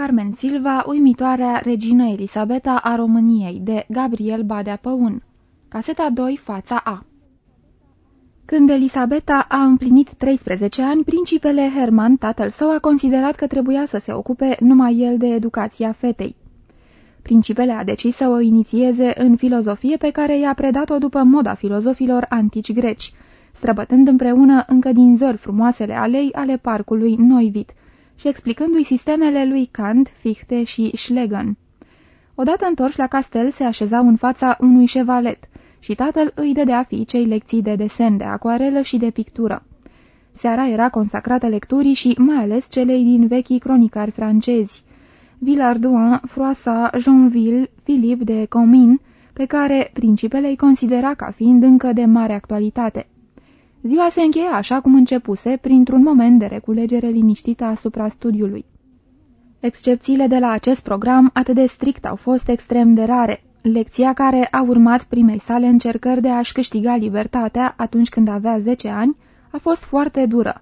Carmen Silva, uimitoarea regină Elisabeta a României, de Gabriel Badea Păun. Caseta 2, fața A Când Elisabeta a împlinit 13 ani, principele Herman, tatăl său, a considerat că trebuia să se ocupe numai el de educația fetei. Principele a decis să o inițieze în filozofie pe care i-a predat-o după moda filozofilor antici greci, străbătând împreună încă din zori frumoasele alei ale parcului Noivit, și explicându-i sistemele lui Kant, Fichte și Schlegel. Odată întorși la castel, se așezau în fața unui șevalet și tatăl îi dădea fiicei lecții de desen, de acoarelă și de pictură. Seara era consacrată lecturii și mai ales celei din vechii cronicari francezi, Villardouin, Froissart, Jeanville, Philippe de Comin, pe care principele îi considera ca fiind încă de mare actualitate. Ziua se încheia așa cum începuse, printr-un moment de reculegere liniștită asupra studiului. Excepțiile de la acest program atât de strict au fost extrem de rare. Lecția care a urmat primei sale încercări de a-și câștiga libertatea atunci când avea 10 ani a fost foarte dură.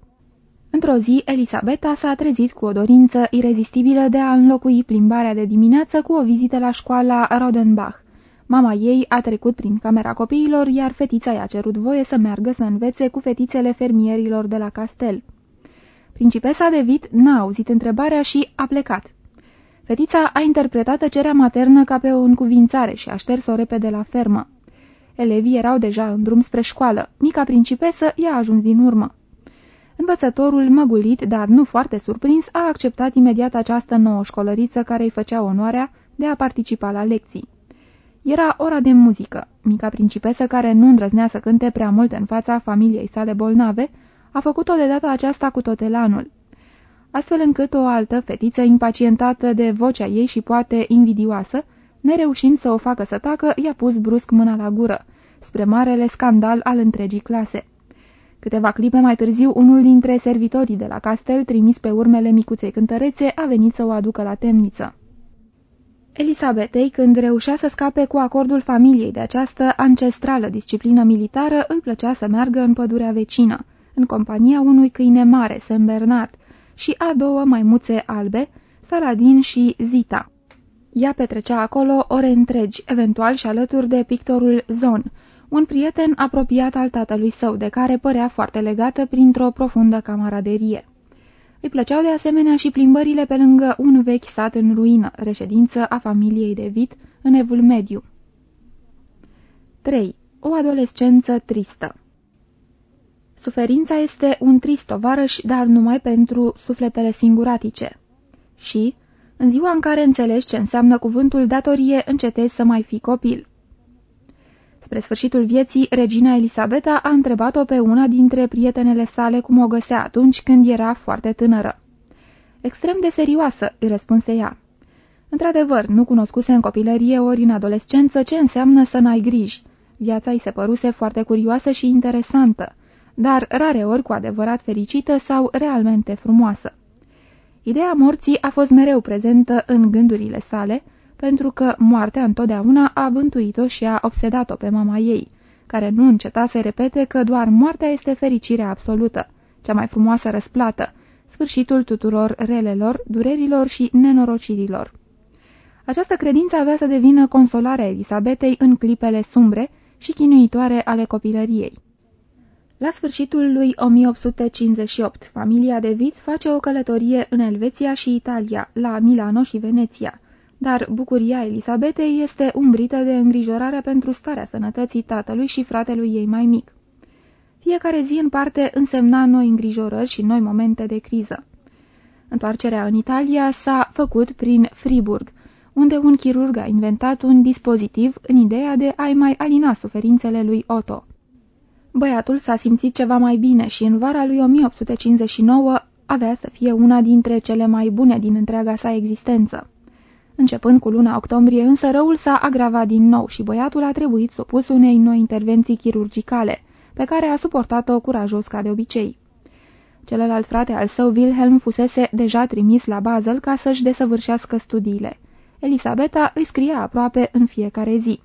Într-o zi, Elisabeta s-a trezit cu o dorință irezistibilă de a înlocui plimbarea de dimineață cu o vizită la școala Rodenbach. Mama ei a trecut prin camera copiilor, iar fetița i-a cerut voie să meargă să învețe cu fetițele fermierilor de la castel. Principesa de Vit n-a auzit întrebarea și a plecat. Fetița a interpretat tăcerea maternă ca pe o încuvințare și a șters-o repede la fermă. Elevii erau deja în drum spre școală. Mica principesă i-a ajuns din urmă. Învățătorul, măgulit, dar nu foarte surprins, a acceptat imediat această nouă școlăriță care îi făcea onoarea de a participa la lecții. Era ora de muzică. Mica principesă, care nu îndrăznea să cânte prea mult în fața familiei sale bolnave, a făcut-o de data aceasta cu tot elanul. Astfel încât o altă fetiță impacientată de vocea ei și poate invidioasă, nereușind să o facă să tacă, i-a pus brusc mâna la gură, spre marele scandal al întregii clase. Câteva clipe mai târziu, unul dintre servitorii de la castel, trimis pe urmele micuței cântărețe, a venit să o aducă la temniță. Elisabetei, când reușea să scape cu acordul familiei de această ancestrală disciplină militară, îi plăcea să meargă în pădurea vecină, în compania unui câine mare, Saint Bernard, și a două maimuțe albe, Saladin și Zita. Ea petrecea acolo ore întregi, eventual și alături de pictorul Zon, un prieten apropiat al tatălui său, de care părea foarte legată printr-o profundă camaraderie. Îi plăceau de asemenea și plimbările pe lângă un vechi sat în ruină, reședință a familiei de Vit în Evul Mediu. 3. O adolescență tristă Suferința este un trist tovarăș, dar numai pentru sufletele singuratice. Și, în ziua în care înțelegi ce înseamnă cuvântul datorie, încetezi să mai fii copil. Spre sfârșitul vieții, regina Elisabeta a întrebat-o pe una dintre prietenele sale cum o găsea atunci când era foarte tânără. Extrem de serioasă, îi răspunse ea. Într-adevăr, nu cunoscuse în copilărie ori în adolescență ce înseamnă să n-ai griji. Viața îi se păruse foarte curioasă și interesantă, dar rare ori cu adevărat fericită sau realmente frumoasă. Ideea morții a fost mereu prezentă în gândurile sale, pentru că moartea întotdeauna a bântuit-o și a obsedat-o pe mama ei, care nu înceta să repete că doar moartea este fericirea absolută, cea mai frumoasă răsplată, sfârșitul tuturor relelor, durerilor și nenorocirilor. Această credință avea să devină consolarea Elisabetei în clipele sumbre și chinuitoare ale copilăriei. La sfârșitul lui 1858, familia de Vit face o călătorie în Elveția și Italia, la Milano și Veneția, dar bucuria Elisabetei este umbrită de îngrijorare pentru starea sănătății tatălui și fratelui ei mai mic. Fiecare zi în parte însemna noi îngrijorări și noi momente de criză. Întoarcerea în Italia s-a făcut prin Friburg, unde un chirurg a inventat un dispozitiv în ideea de a-i mai alina suferințele lui Otto. Băiatul s-a simțit ceva mai bine și în vara lui 1859 avea să fie una dintre cele mai bune din întreaga sa existență. Începând cu luna octombrie, însă răul s-a agravat din nou și băiatul a trebuit supus unei noi intervenții chirurgicale, pe care a suportat-o curajos ca de obicei. Celălalt frate al său, Wilhelm, fusese deja trimis la Basel ca să-și desăvârșească studiile. Elisabeta îi scria aproape în fiecare zi.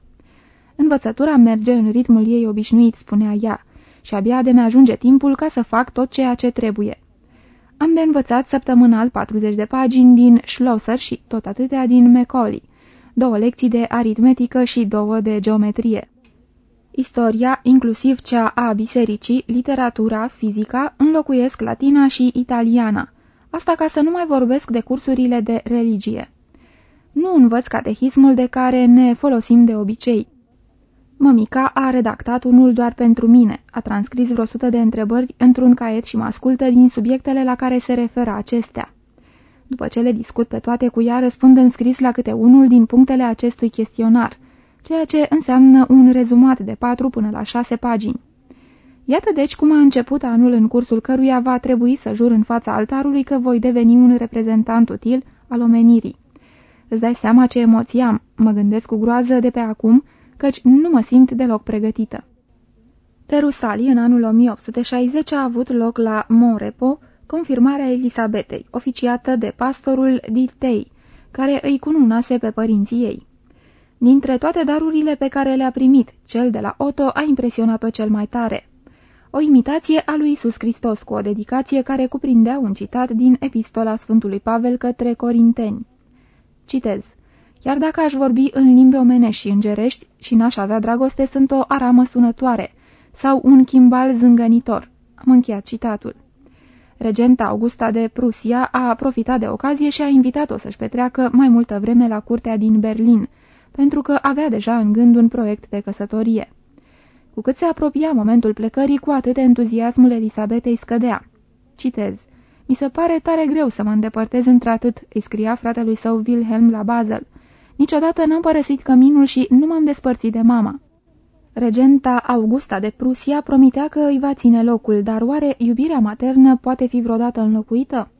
Învățătura merge în ritmul ei obișnuit, spunea ea, și abia de mi ajunge timpul ca să fac tot ceea ce trebuie. Am de învățat săptămânal 40 de pagini din Schlosser și tot atâtea din Macaulay, două lecții de aritmetică și două de geometrie. Istoria, inclusiv cea a bisericii, literatura, fizica, înlocuiesc latina și italiana. Asta ca să nu mai vorbesc de cursurile de religie. Nu învăț catehismul de care ne folosim de obicei. Mămica a redactat unul doar pentru mine, a transcris vreo sută de întrebări într-un caiet și mă ascultă din subiectele la care se referă acestea. După ce le discut pe toate cu ea, răspund în scris la câte unul din punctele acestui chestionar, ceea ce înseamnă un rezumat de patru până la șase pagini. Iată deci cum a început anul în cursul căruia va trebui să jur în fața altarului că voi deveni un reprezentant util al omenirii. Îți dai seama ce emoții am, mă gândesc cu groază de pe acum, căci nu mă simt deloc pregătită. Terusali, în anul 1860, a avut loc la Morepo confirmarea Elisabetei, oficiată de pastorul Ditei, care îi cununase pe părinții ei. Dintre toate darurile pe care le-a primit, cel de la Otto a impresionat-o cel mai tare. O imitație a lui Isus Hristos cu o dedicație care cuprindea un citat din epistola Sfântului Pavel către Corinteni. Citez. Chiar dacă aș vorbi în limbi omenești și îngerești și n-aș avea dragoste, sunt o aramă sunătoare sau un chimbal zângănitor. Am încheiat citatul. Regenta Augusta de Prusia a profitat de ocazie și a invitat-o să-și petreacă mai multă vreme la curtea din Berlin, pentru că avea deja în gând un proiect de căsătorie. Cu cât se apropia momentul plecării, cu atât entuziasmul Elisabetei scădea. Citez. Mi se pare tare greu să mă îndepărtez într-atât, îi scria fratelui său Wilhelm la Basel. Niciodată n-am părăsit căminul și nu m-am despărțit de mama. Regenta Augusta de Prusia promitea că îi va ține locul, dar oare iubirea maternă poate fi vreodată înlocuită?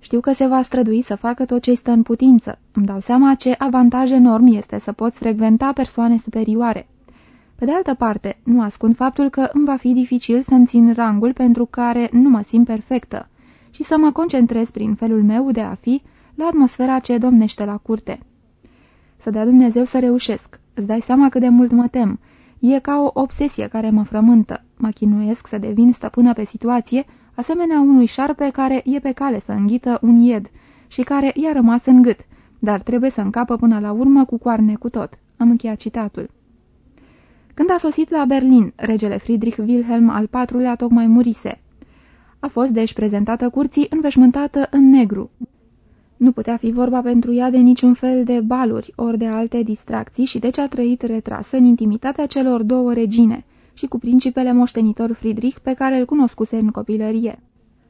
Știu că se va strădui să facă tot ce stă în putință. Îmi dau seama ce avantaj enorm este să poți frecventa persoane superioare. Pe de altă parte, nu ascund faptul că îmi va fi dificil să-mi țin rangul pentru care nu mă simt perfectă și să mă concentrez prin felul meu de a fi la atmosfera ce domnește la curte. Să dea Dumnezeu să reușesc. Îți dai seama cât de mult mă tem. E ca o obsesie care mă frământă. Mă chinuiesc să devin stăpână pe situație, asemenea unui șarpe care e pe cale să înghită un ied și care i-a rămas în gât, dar trebuie să încapă până la urmă cu coarne cu tot. Am încheiat citatul. Când a sosit la Berlin, regele Friedrich Wilhelm al IV-lea tocmai murise. A fost deci prezentată curții înveșmântată în negru. Nu putea fi vorba pentru ea de niciun fel de baluri ori de alte distracții și deci a trăit retrasă în intimitatea celor două regine și cu principele moștenitor Friedrich pe care îl cunoscuse în copilărie.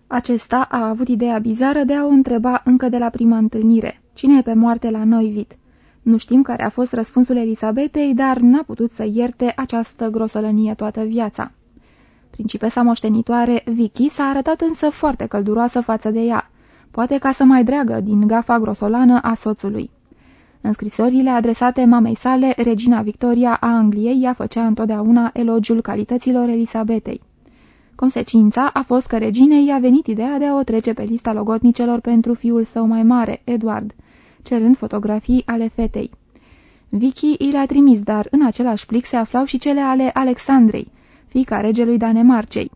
Acesta a avut ideea bizară de a o întreba încă de la prima întâlnire, cine e pe moarte la Noivit. Nu știm care a fost răspunsul Elisabetei, dar n-a putut să ierte această grosolănie toată viața. Principesa moștenitoare, Vicky, s-a arătat însă foarte călduroasă față de ea, poate ca să mai dreagă din gafa grosolană a soțului. În scrisorile adresate mamei sale, regina Victoria a Angliei ea făcea întotdeauna elogiul calităților Elisabetei. Consecința a fost că reginei i-a venit ideea de a o trece pe lista logotnicelor pentru fiul său mai mare, Edward, cerând fotografii ale fetei. Vicky i le-a trimis, dar în același plic se aflau și cele ale Alexandrei, fiica regelui Danemarcei.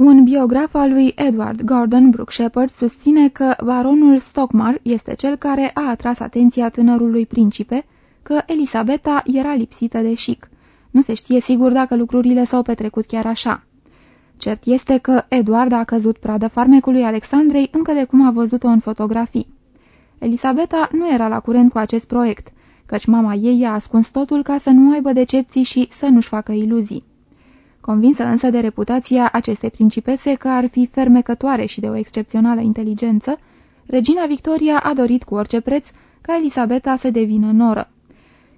Un biograf al lui Edward Gordon Brooke Shepard susține că baronul Stockmar este cel care a atras atenția tânărului principe, că Elisabeta era lipsită de chic. Nu se știe sigur dacă lucrurile s-au petrecut chiar așa. Cert este că Edward a căzut pradă farmecului Alexandrei încă de cum a văzut-o în fotografii. Elisabeta nu era la curent cu acest proiect, căci mama ei i-a ascuns totul ca să nu aibă decepții și să nu-și facă iluzii. Convinsă însă de reputația acestei principese că ar fi fermecătoare și de o excepțională inteligență, regina Victoria a dorit cu orice preț ca Elisabeta să devină noră.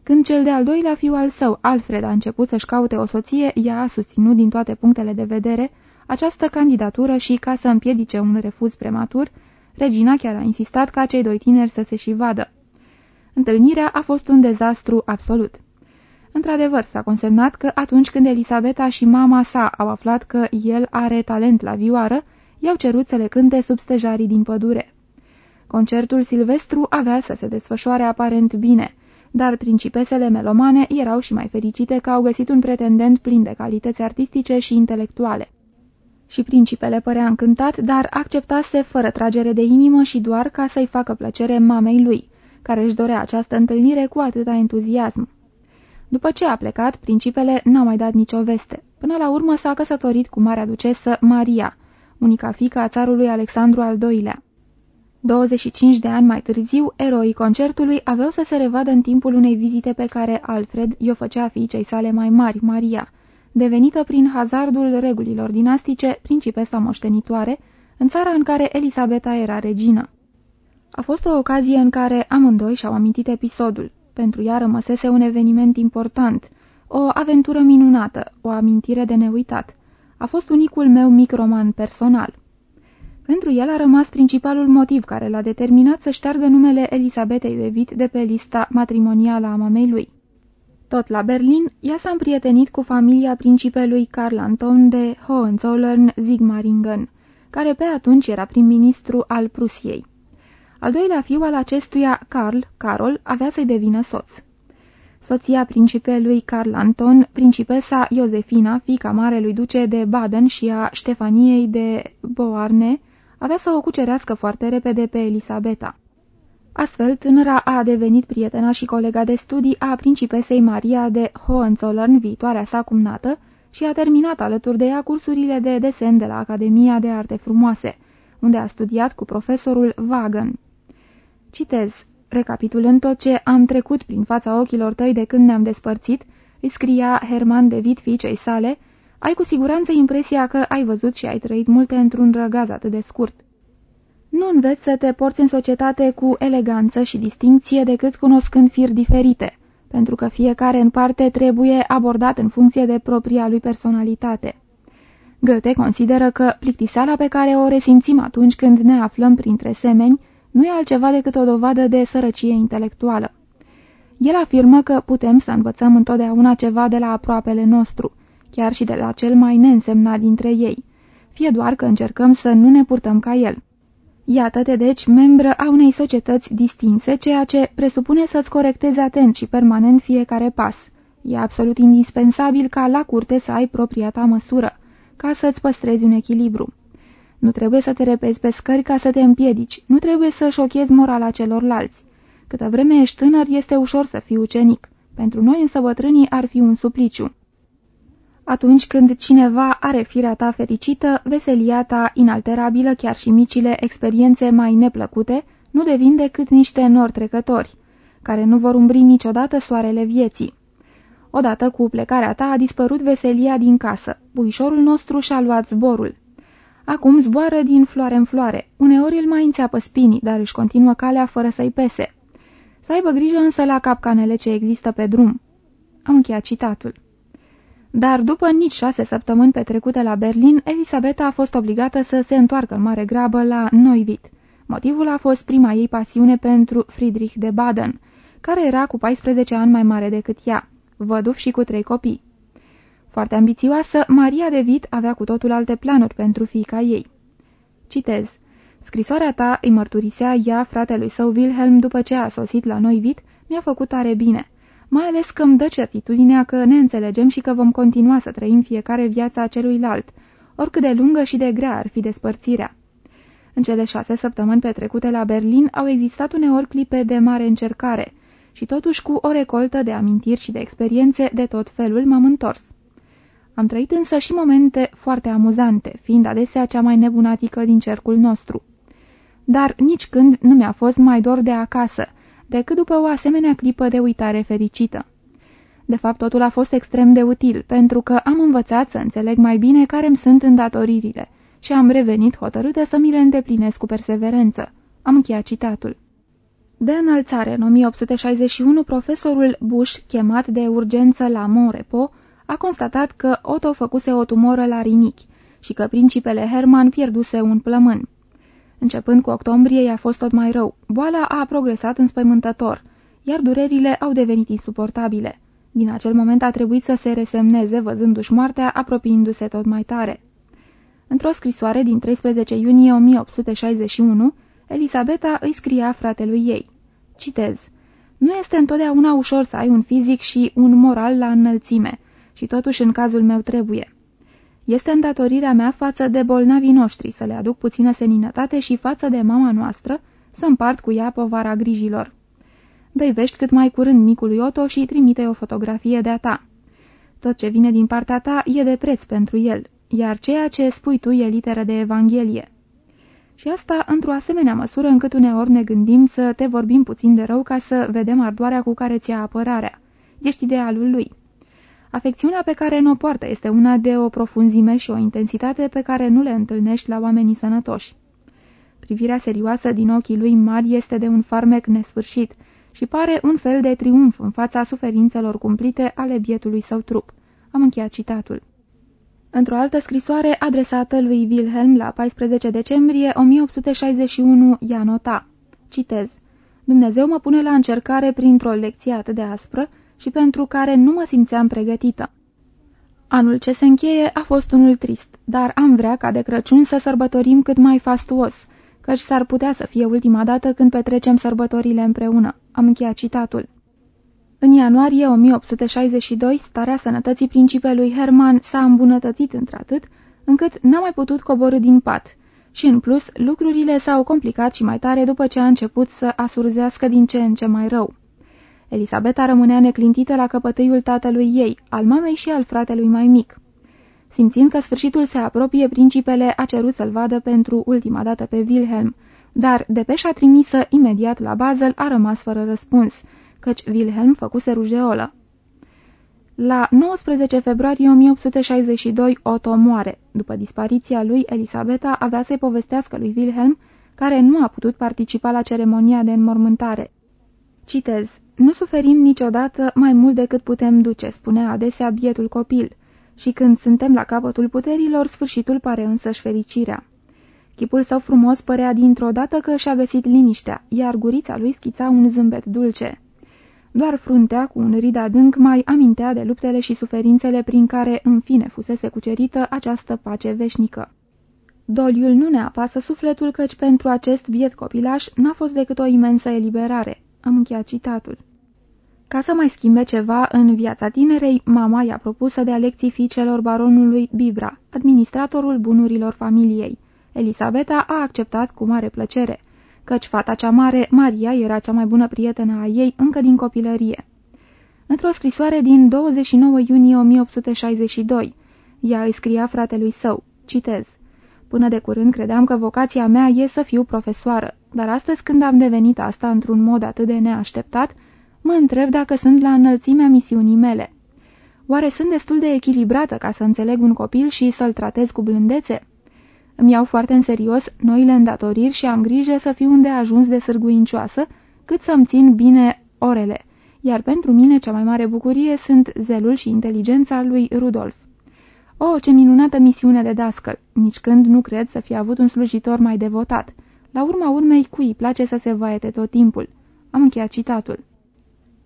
Când cel de-al doilea fiu al său, Alfred, a început să-și caute o soție, ea a susținut din toate punctele de vedere această candidatură și, ca să împiedice un refuz prematur, regina chiar a insistat ca cei doi tineri să se și vadă. Întâlnirea a fost un dezastru absolut. Într-adevăr, s-a consemnat că atunci când Elisabeta și mama sa au aflat că el are talent la vioară, i-au cerut să le cânte sub stejarii din pădure. Concertul silvestru avea să se desfășoare aparent bine, dar principesele melomane erau și mai fericite că au găsit un pretendent plin de calități artistice și intelectuale. Și principele părea încântat, dar acceptase fără tragere de inimă și doar ca să-i facă plăcere mamei lui, care își dorea această întâlnire cu atâta entuziasm. După ce a plecat, principele n-a mai dat nicio veste. Până la urmă s-a căsătorit cu marea ducesă Maria, unica fică a țarului Alexandru al II-lea. 25 de ani mai târziu, eroii concertului aveau să se revadă în timpul unei vizite pe care Alfred i-o făcea fiicei sale mai mari, Maria, devenită prin hazardul regulilor dinastice principesa moștenitoare, în țara în care Elisabeta era regină. A fost o ocazie în care amândoi și-au amintit episodul. Pentru ea rămăsese un eveniment important, o aventură minunată, o amintire de neuitat. A fost unicul meu mic roman personal. Pentru el a rămas principalul motiv care l-a determinat să șteargă numele Elisabetei de Vit de pe lista matrimonială a mamei lui. Tot la Berlin, ea s-a împrietenit cu familia principelui Carl Anton de Hohenzollern-Sigmaringen, care pe atunci era prim-ministru al Prusiei. Al doilea fiu al acestuia, Carl, Carol, avea să-i devină soț. Soția principelui Carl Anton, principesa Iosefina, fica marelui duce de Baden și a Ștefaniei de Beauharnais, avea să o cucerească foarte repede pe Elisabeta. Astfel, tânăra a devenit prietena și colega de studii a principesei Maria de Hohenzollern, viitoarea sa cumnată, și a terminat alături de ea cursurile de desen de la Academia de Arte Frumoase, unde a studiat cu profesorul Wagen. Citez, recapitulând tot ce am trecut prin fața ochilor tăi de când ne-am despărțit, îi scria Herman de Vit fiicei sale, ai cu siguranță impresia că ai văzut și ai trăit multe într-un răgaz atât de scurt. Nu înveți să te porți în societate cu eleganță și distinție decât cunoscând firi diferite, pentru că fiecare în parte trebuie abordat în funcție de propria lui personalitate. Goethe consideră că plictiseala pe care o resimțim atunci când ne aflăm printre semeni nu e altceva decât o dovadă de sărăcie intelectuală. El afirmă că putem să învățăm întotdeauna ceva de la aproapele nostru, chiar și de la cel mai neînsemnat dintre ei, fie doar că încercăm să nu ne purtăm ca el. Iată-te deci membră a unei societăți distinse, ceea ce presupune să-ți corectezi atent și permanent fiecare pas. E absolut indispensabil ca la curte să ai propria ta măsură, ca să-ți păstrezi un echilibru. Nu trebuie să te repezi pe scări ca să te împiedici, nu trebuie să șochezi morala celorlalți. Câtă vreme ești tânăr, este ușor să fii ucenic. Pentru noi însă bătrânii ar fi un supliciu. Atunci când cineva are firea ta fericită, veselia ta inalterabilă, chiar și micile experiențe mai neplăcute, nu devin decât niște nori trecători, care nu vor umbri niciodată soarele vieții. Odată cu plecarea ta a dispărut veselia din casă, buișorul nostru și-a luat zborul. Acum zboară din floare în floare, uneori îl mai înțeapă spinii, dar își continuă calea fără să-i pese. Să aibă grijă însă la capcanele ce există pe drum. Am încheiat citatul. Dar după nici șase săptămâni petrecute la Berlin, Elisabeta a fost obligată să se întoarcă în mare grabă la Neuwied. Motivul a fost prima ei pasiune pentru Friedrich de Baden, care era cu 14 ani mai mare decât ea, văduv și cu trei copii. Foarte ambițioasă, Maria de Vit avea cu totul alte planuri pentru fiica ei. Citez. Scrisoarea ta îi mărturisea ea fratelui său Wilhelm după ce a sosit la Neuwied, mi-a făcut tare bine mai ales că îmi dă certitudinea că ne înțelegem și că vom continua să trăim fiecare viața celuilalt, oricât de lungă și de grea ar fi despărțirea. În cele șase săptămâni petrecute la Berlin au existat uneori clipe de mare încercare și totuși cu o recoltă de amintiri și de experiențe de tot felul m-am întors. Am trăit însă și momente foarte amuzante, fiind adesea cea mai nebunatică din cercul nostru. Dar nici când nu mi-a fost mai dor de acasă, decât după o asemenea clipă de uitare fericită. De fapt, totul a fost extrem de util, pentru că am învățat să înțeleg mai bine care îmi sunt îndatoririle și am revenit hotărâtă să mi le îndeplinesc cu perseverență. Am încheiat citatul. De înălțare, în 1861, profesorul Bush, chemat de urgență la Monrepo, a constatat că Otto făcuse o tumoră la rinichi și că principele Herman pierduse un plămân. Începând cu octombrie, i-a fost tot mai rău. Boala a progresat înspăimântător, iar durerile au devenit insuportabile. Din acel moment a trebuit să se resemneze, văzându-și moartea apropiindu-se tot mai tare. Într-o scrisoare din 13 iunie 1861, Elisabeta îi scria fratelui ei. Citez. Nu este întotdeauna ușor să ai un fizic și un moral la înălțime, și totuși în cazul meu trebuie. Este îndatorirea mea față de bolnavii noștri să le aduc puțină seninătate și față de mama noastră să împart cu ea povara grijilor. dă vești cât mai curând micului Otto și trimite o fotografie de-a ta. Tot ce vine din partea ta e de preț pentru el, iar ceea ce spui tu e literă de Evanghelie. Și asta într-o asemenea măsură încât uneori ne gândim să te vorbim puțin de rău ca să vedem ardoarea cu care ți-a apărarea. Ești idealul lui. Afecțiunea pe care nu o poartă este una de o profunzime și o intensitate pe care nu le întâlnești la oamenii sănătoși. Privirea serioasă din ochii lui mari este de un farmec nesfârșit și pare un fel de triumf în fața suferințelor cumplite ale bietului său trup. Am încheiat citatul. Într-o altă scrisoare adresată lui Wilhelm la 14 decembrie 1861, ea nota, citez, Dumnezeu mă pune la încercare printr-o lecție atât de aspră și pentru care nu mă simțeam pregătită. Anul ce se încheie a fost unul trist, dar am vrea ca de Crăciun să sărbătorim cât mai fastuos, căci s-ar putea să fie ultima dată când petrecem sărbătorile împreună. Am încheiat citatul. În ianuarie 1862, starea sănătății principelui Herman s-a îmbunătățit într-atât, încât n-a mai putut coborâ din pat. Și în plus, lucrurile s-au complicat și mai tare după ce a început să asurzească din ce în ce mai rău. Elisabeta rămânea neclintită la căpătâiul tatălui ei, al mamei și al fratelui mai mic. Simțind că sfârșitul se apropie, principele a cerut să-l vadă pentru ultima dată pe Wilhelm, dar depeșa trimisă imediat la Basel a rămas fără răspuns, căci Wilhelm făcuse rujeolă. La 19 februarie 1862, Otto moare. După dispariția lui, Elisabeta avea să-i povestească lui Wilhelm, care nu a putut participa la ceremonia de înmormântare. Citez. Nu suferim niciodată mai mult decât putem duce, spunea adesea bietul copil, și când suntem la capătul puterilor, sfârșitul pare însăși fericirea. Chipul său frumos părea dintr-o dată că și-a găsit liniștea, iar gurița lui schița un zâmbet dulce. Doar fruntea, cu un rid adânc, mai amintea de luptele și suferințele prin care, în fine, fusese cucerită această pace veșnică. Doliul nu ne apasă sufletul căci pentru acest biet copilaș n-a fost decât o imensă eliberare. Am încheiat citatul. Ca să mai schimbe ceva în viața tinerei, mama i-a propus să dea lecții fiicelor baronului Bibra, administratorul bunurilor familiei. Elisabeta a acceptat cu mare plăcere, căci fata cea mare, Maria, era cea mai bună prietenă a ei încă din copilărie. Într-o scrisoare din 29 iunie 1862, ea îi scria fratelui său, citez, Până de curând credeam că vocația mea e să fiu profesoară, dar astăzi când am devenit asta într-un mod atât de neașteptat, mă întreb dacă sunt la înălțimea misiunii mele. Oare sunt destul de echilibrată ca să înțeleg un copil și să-l tratez cu blândețe? Îmi iau foarte în serios noile îndatoriri și am grijă să fiu unde ajuns de sârguincioasă, cât să-mi țin bine orele, iar pentru mine cea mai mare bucurie sunt zelul și inteligența lui Rudolf. O, oh, ce minunată misiune de dascăl! Nici când nu cred să fi avut un slujitor mai devotat. La urma urmei, cui îi place să se vaete tot timpul? Am încheiat citatul.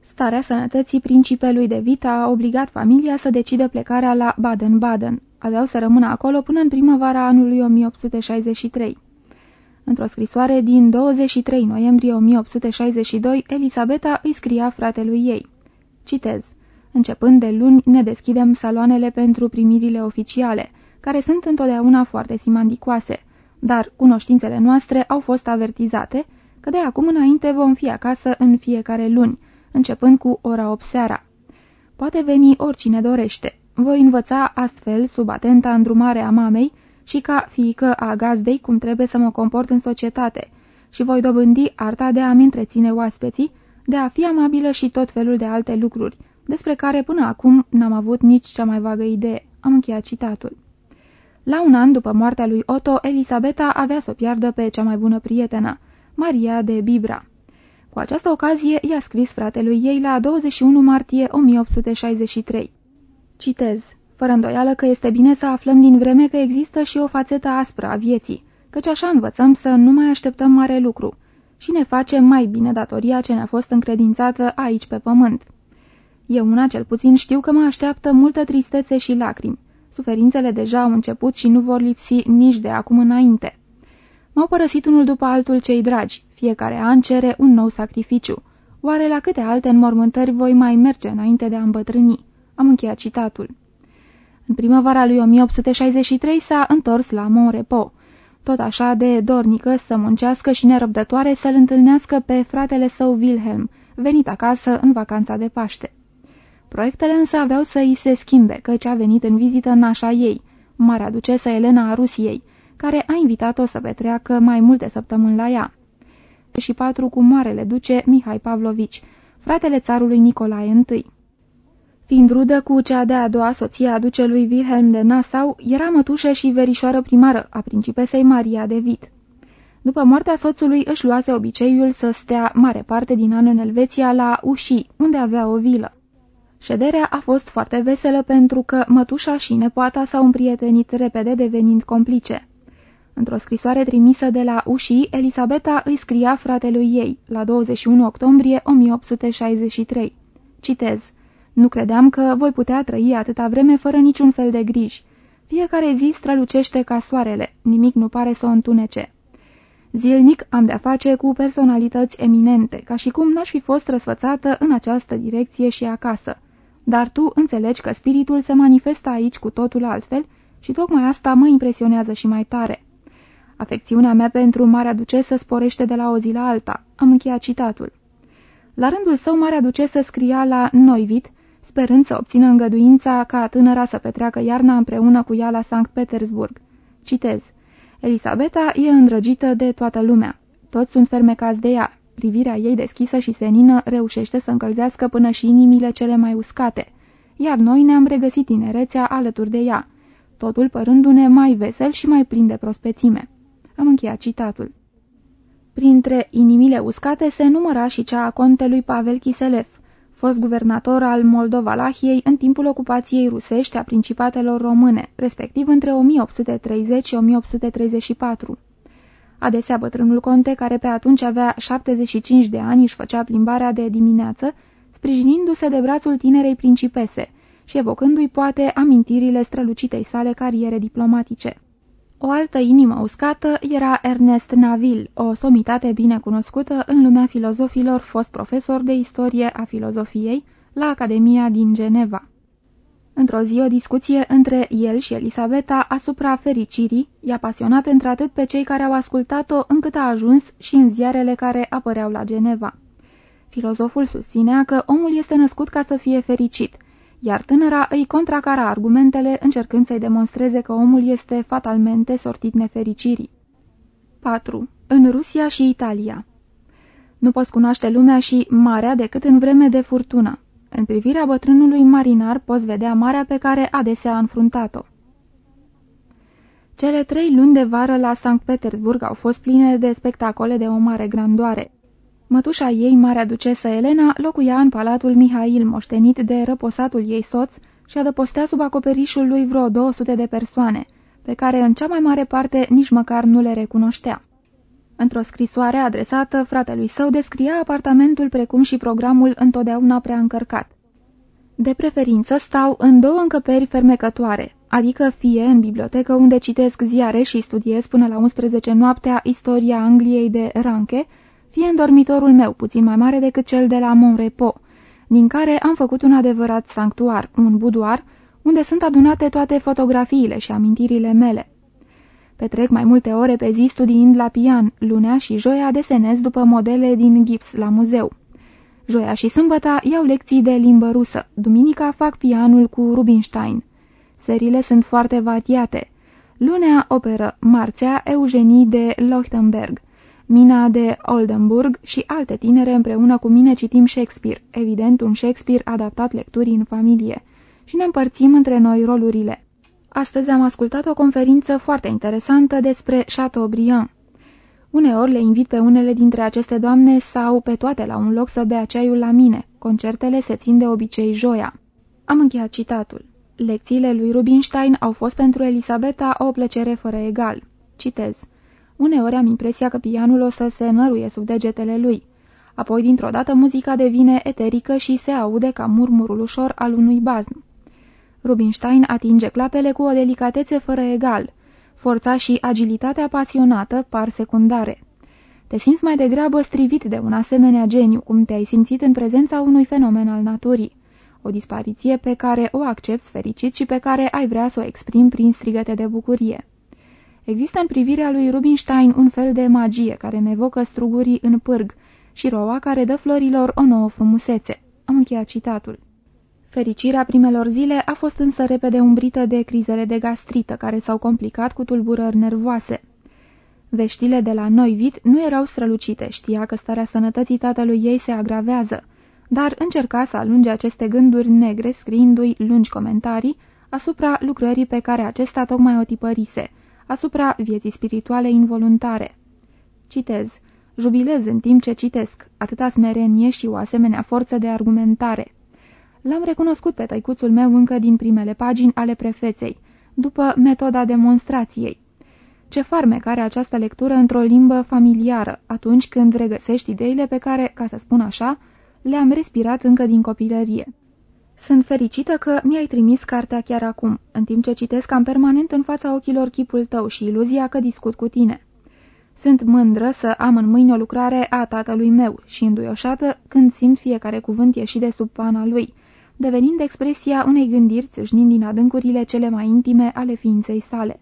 Starea sănătății principelui de Vita a obligat familia să decidă plecarea la Baden-Baden. Aveau să rămână acolo până în primăvara anului 1863. Într-o scrisoare din 23 noiembrie 1862, Elisabeta îi scria fratelui ei. Citez. Începând de luni, ne deschidem saloanele pentru primirile oficiale, care sunt întotdeauna foarte simandicoase, dar cunoștințele noastre au fost avertizate că de acum înainte vom fi acasă în fiecare luni, începând cu ora 8 seara. Poate veni oricine dorește. Voi învăța astfel, sub atenta îndrumare a mamei, și ca fiică a gazdei cum trebuie să mă comport în societate și voi dobândi arta de a-mi întreține oaspeții, de a fi amabilă și tot felul de alte lucruri, despre care până acum n-am avut nici cea mai vagă idee. Am încheiat citatul. La un an după moartea lui Otto, Elisabeta avea să o piardă pe cea mai bună prietenă, Maria de Bibra. Cu această ocazie i-a scris fratelui ei la 21 martie 1863. Citez, fără îndoială că este bine să aflăm din vreme că există și o fațetă aspră a vieții, căci așa învățăm să nu mai așteptăm mare lucru și ne facem mai bine datoria ce ne-a fost încredințată aici pe pământ. Eu una cel puțin știu că mă așteaptă multă tristețe și lacrimi. Suferințele deja au început și nu vor lipsi nici de acum înainte. M-au părăsit unul după altul cei dragi, fiecare an cere un nou sacrificiu. Oare la câte alte înmormântări voi mai merge înainte de a îmbătrâni? Am încheiat citatul. În primăvara lui 1863 s-a întors la Monrepo, tot așa de dornică să muncească și nerăbdătoare să-l întâlnească pe fratele său Wilhelm, venit acasă în vacanța de Paște. Proiectele însă aveau să îi se schimbe, căci a venit în vizită nașa ei, marea ducesă Elena a Rusiei, care a invitat-o să petreacă mai multe săptămâni la ea. Și patru cu marele duce Mihai Pavlovici, fratele țarului Nicolae I. Fiind rudă cu cea de-a doua soție a ducelui Wilhelm de Nassau, era mătușă și verișoară primară a principesei Maria de Vit. După moartea soțului își luase obiceiul să stea mare parte din an în Elveția la Uși, unde avea o vilă. Șederea a fost foarte veselă pentru că mătușa și nepoata s-au împrietenit repede devenind complice. Într-o scrisoare trimisă de la Uși, Elisabeta îi scria fratelui ei, la 21 octombrie 1863. Citez. Nu credeam că voi putea trăi atâta vreme fără niciun fel de griji. Fiecare zi strălucește ca soarele, nimic nu pare să o întunece. Zilnic am de-a face cu personalități eminente, ca și cum n-aș fi fost răsfățată în această direcție și acasă. Dar tu înțelegi că spiritul se manifestă aici cu totul altfel și tocmai asta mă impresionează și mai tare. Afecțiunea mea pentru Marea Ducesă sporește de la o zi la alta. Am încheiat citatul. La rândul său, Marea Ducesă scria la Noivit, sperând să obțină îngăduința ca tânăra să petreacă iarna împreună cu ea la Sankt Petersburg. Citez. Elisabeta e îndrăgită de toată lumea. Toți sunt fermecați de ea. Privirea ei deschisă și senină reușește să încălzească până și inimile cele mai uscate. Iar noi ne-am regăsit tinerețea alături de ea, totul părându-ne mai vesel și mai plin de prospețime. Am încheiat citatul. Printre inimile uscate se număra și cea a contelui Pavel Chiselev, fost guvernator al Moldova-Lahiei în timpul ocupației rusești a principatelor române, respectiv între 1830 și 1834. Adesea bătrânul conte, care pe atunci avea 75 de ani, își făcea plimbarea de dimineață, sprijinindu-se de brațul tinerei principese și evocându-i poate amintirile strălucitei sale cariere diplomatice. O altă inimă uscată era Ernest Naville, o somitate bine cunoscută în lumea filozofilor, fost profesor de istorie a filozofiei la Academia din Geneva. Într-o zi, o discuție între el și Elisabeta asupra fericirii i-a pasionat într-atât pe cei care au ascultat-o încât a ajuns și în ziarele care apăreau la Geneva. Filozoful susținea că omul este născut ca să fie fericit, iar tânăra îi contracara argumentele încercând să-i demonstreze că omul este fatalmente sortit nefericirii. 4. În Rusia și Italia Nu poți cunoaște lumea și marea decât în vreme de furtună. În privirea bătrânului marinar poți vedea marea pe care adesea a înfruntat-o. Cele trei luni de vară la Sankt Petersburg au fost pline de spectacole de o mare grandoare. Mătușa ei, marea ducesă Elena, locuia în palatul Mihail, moștenit de răposatul ei soț și adăpostea sub acoperișul lui vreo 200 de persoane, pe care în cea mai mare parte nici măcar nu le recunoștea. Într-o scrisoare adresată fratelui său descria apartamentul precum și programul întotdeauna prea încărcat. De preferință stau în două încăperi fermecătoare, adică fie în bibliotecă unde citesc ziare și studiez până la 11 noaptea istoria Angliei de Ranke, fie în dormitorul meu, puțin mai mare decât cel de la Monrepo, din care am făcut un adevărat sanctuar, un budoar, unde sunt adunate toate fotografiile și amintirile mele. Petrec mai multe ore pe zi studiind la pian, lunea și joia desenez după modele din gips la muzeu. Joia și sâmbăta iau lecții de limbă rusă, duminica fac pianul cu Rubinstein. Serile sunt foarte vatiate. Lunea operă Marțea Eugenie de Lochtenberg, Mina de Oldenburg și alte tinere împreună cu mine citim Shakespeare, evident un Shakespeare adaptat lecturii în familie, și ne împărțim între noi rolurile. Astăzi am ascultat o conferință foarte interesantă despre Chateaubriand. Uneori le invit pe unele dintre aceste doamne sau pe toate la un loc să bea ceaiul la mine. Concertele se țin de obicei joia. Am încheiat citatul. Lecțiile lui Rubinstein au fost pentru Elisabeta o plăcere fără egal. Citez. Uneori am impresia că pianul o să se năruie sub degetele lui. Apoi, dintr-o dată, muzica devine eterică și se aude ca murmurul ușor al unui bazm. Rubinstein atinge clapele cu o delicatețe fără egal. Forța și agilitatea pasionată par secundare. Te simți mai degrabă strivit de un asemenea geniu, cum te-ai simțit în prezența unui fenomen al naturii. o dispariție pe care o accepti fericit și pe care ai vrea să o exprimi prin strigăte de bucurie. Există în privirea lui Rubinstein un fel de magie care mi evocă strugurii în pârg și roa care dă florilor o nouă frumusețe. Am încheiat citatul. Fericirea primelor zile a fost însă repede umbrită de crizele de gastrită, care s-au complicat cu tulburări nervoase. Veștile de la Noi Vit nu erau strălucite, știa că starea sănătății tatălui ei se agravează, dar încerca să alunge aceste gânduri negre scriindu-i lungi comentarii asupra lucrării pe care acesta tocmai o tipărise, asupra vieții spirituale involuntare. Citez. Jubilez în timp ce citesc, atâta smerenie și o asemenea forță de argumentare. L-am recunoscut pe tăicuțul meu încă din primele pagini ale prefeței, după metoda demonstrației. Ce farmec are această lectură într-o limbă familiară, atunci când regăsești ideile pe care, ca să spun așa, le-am respirat încă din copilărie. Sunt fericită că mi-ai trimis cartea chiar acum, în timp ce citesc am permanent în fața ochilor chipul tău și iluzia că discut cu tine. Sunt mândră să am în mâini o lucrare a tatălui meu și înduioșată când simt fiecare cuvânt ieși de sub pana lui, devenind expresia unei gândiri țâșnind din adâncurile cele mai intime ale ființei sale.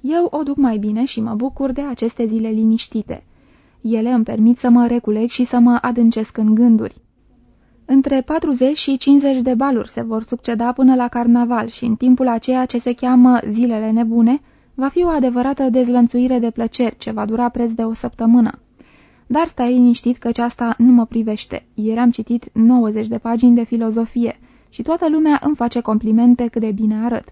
Eu o duc mai bine și mă bucur de aceste zile liniștite. Ele îmi permit să mă reculeg și să mă adâncesc în gânduri. Între 40 și 50 de baluri se vor succeda până la carnaval și în timpul aceea ce se cheamă zilele nebune, va fi o adevărată dezlănțuire de plăceri ce va dura preț de o săptămână. Dar stai liniștit că aceasta nu mă privește. Ieri am citit 90 de pagini de filozofie și toată lumea îmi face complimente cât de bine arăt.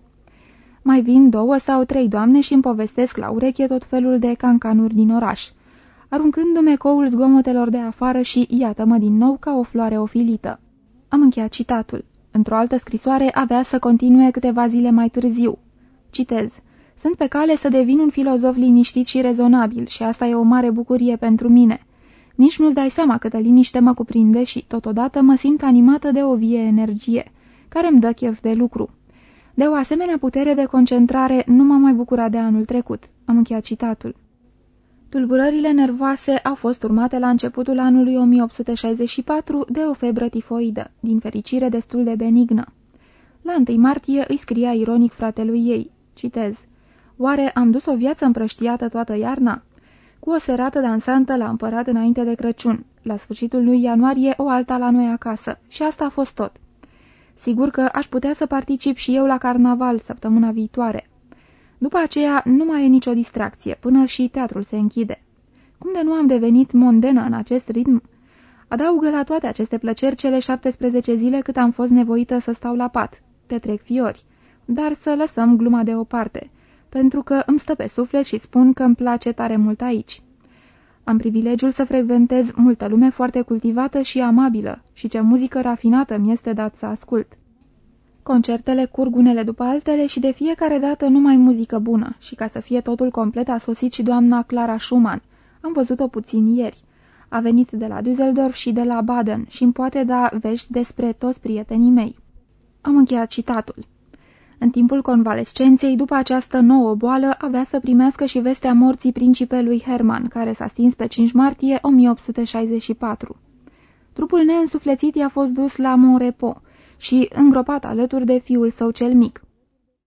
Mai vin două sau trei doamne și îmi povestesc la ureche tot felul de cancanuri din oraș, aruncându-mi ecoul zgomotelor de afară și iată-mă din nou ca o floare ofilită. Am încheiat citatul. Într-o altă scrisoare avea să continue câteva zile mai târziu. Citez. Sunt pe cale să devin un filozof liniștit și rezonabil și asta e o mare bucurie pentru mine. Nici nu-ți dai seama câtă liniște mă cuprinde și, totodată, mă simt animată de o vie energie, care îmi dă chef de lucru. De o asemenea putere de concentrare nu m-am mai bucurat de anul trecut. Am încheiat citatul. Tulburările nervoase au fost urmate la începutul anului 1864 de o febră tifoidă, din fericire destul de benignă. La 1 martie îi scria ironic fratelui ei, citez, Oare am dus o viață împrăștiată toată iarna? Cu o serată dansantă la împărat înainte de Crăciun, la sfârșitul lui ianuarie o alta la noi acasă, și asta a fost tot. Sigur că aș putea să particip și eu la carnaval săptămâna viitoare. După aceea nu mai e nicio distracție, până și teatrul se închide. Cum de nu am devenit mondenă în acest ritm? Adaugă la toate aceste plăceri cele 17 zile cât am fost nevoită să stau la pat. Te trec fiori. Dar să lăsăm gluma deoparte pentru că îmi stă pe suflet și spun că îmi place tare mult aici. Am privilegiul să frecventez multă lume foarte cultivată și amabilă și ce muzică rafinată mi este dat să ascult. Concertele curg unele după altele și de fiecare dată numai muzică bună și ca să fie totul complet a sosit și doamna Clara Schumann. Am văzut-o puțin ieri. A venit de la Düsseldorf și de la Baden și îmi poate da vești despre toți prietenii mei. Am încheiat citatul. În timpul convalescenței, după această nouă boală, avea să primească și vestea morții principelui Herman, care s-a stins pe 5 martie 1864. Trupul neînsuflețit i-a fost dus la Monrepo și îngropat alături de fiul său cel mic,